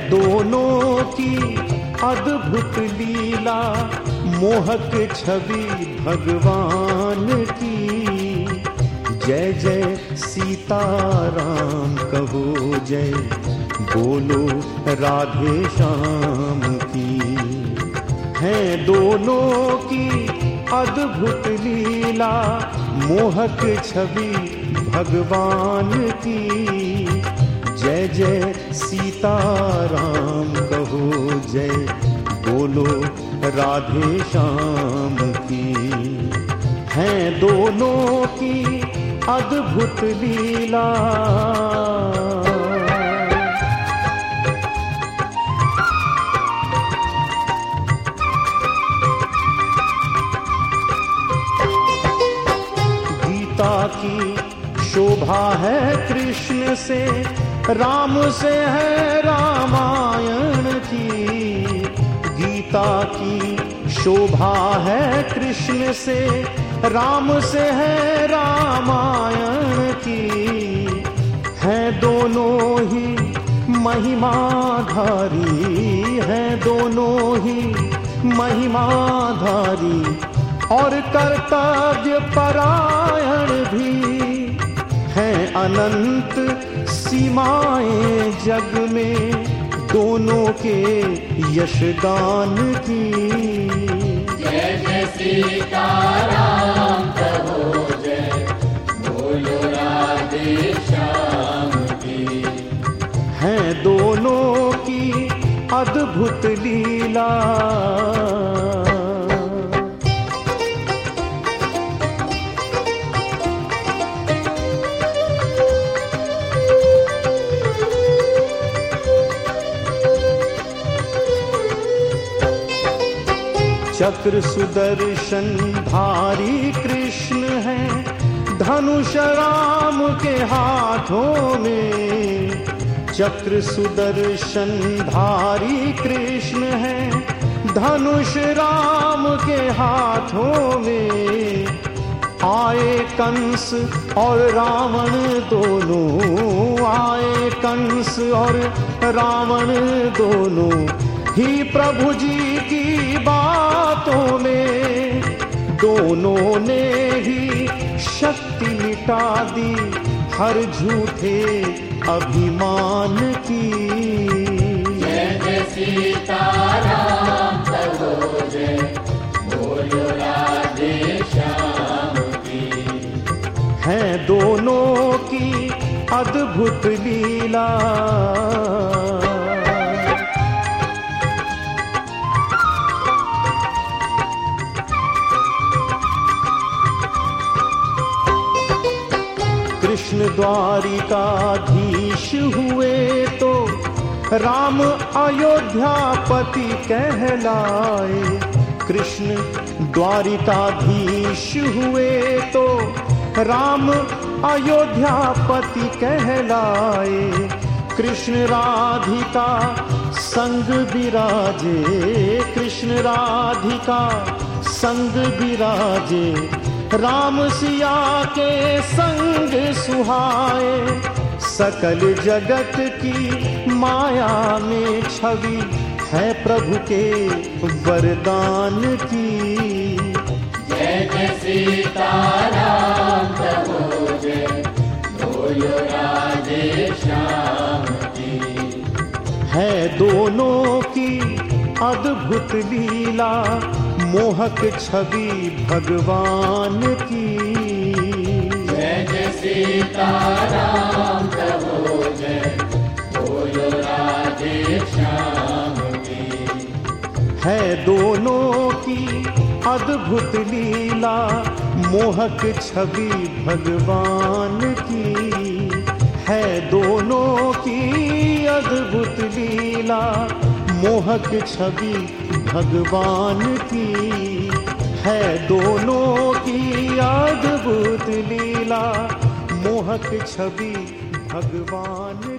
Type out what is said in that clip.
दोनों की अद्भुत लीला, मोहक छवि भगवान की। जय जय सीताराम, कहो जय बोलो राधे श्याम की। है दोनों की अद्भुत लीला, मोहक छवि भगवान की। जय जय सीताराम कहो जय। बोलो राधे श्याम की। हैं दोनों की अद्भुत लीला। गीता की शोभा है कृष्ण से। राम से है रामायण की। गीता की शोभा है कृष्ण से। राम से है रामायण की। है दोनों ही महिमाधारी। है दोनों ही महिमाधारी। और कर्तव्य परायण भी। है अनंत सीमाएँ जग में दोनों के यशगान की। जय जय सीताराम कहो जय। बोलो राधे श्याम की। है दोनों की अद्भुत लीला। चक्र सुदर्शन धारी कृष्ण है। धनुष राम के हाथों में। चक्र सुदर्शन धारी कृष्ण है। धनुष राम के हाथों में। आए कंस और रावण दोनों। आए कंस और रावण दोनों। ही प्रभु जी की बातों में दोनों ने ही शक्ति मिटा दी हर झूठे अभिमान की। जय जय सीताराम कहो जय बोलो राधे श्याम की। है दोनों की अद्भुत लीला। कृष्ण द्वारिकाधीश हुए तो राम अयोध्यापति कहलाए। कृष्ण द्वारिकाधीश हुए तो राम अयोध्यापति कहलाए। कृष्ण राधिका संग विराजे। कृष्ण राधिका संग विराजे। राम सिया के संग सुहाए सकल जगत की माया में छवि है प्रभु के वरदान की। जय जय सीताराम कहो जय बोलो राधे श्याम की है दोनों की अद्भुत लीला मोहक छवि भगवान की। सीताराम कहो जय बोलो राधे श्याम की है दोनों की अद्भुत लीला, मोहक छवि भगवान की। है दोनों की अद्भुत लीला, मोहक छवि भगवान की। है दोनों की अद्भुत लीला छवि भगवान